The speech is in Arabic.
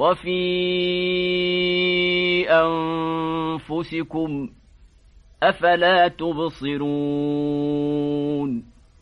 وفي أنفسكم أفلا تبصرون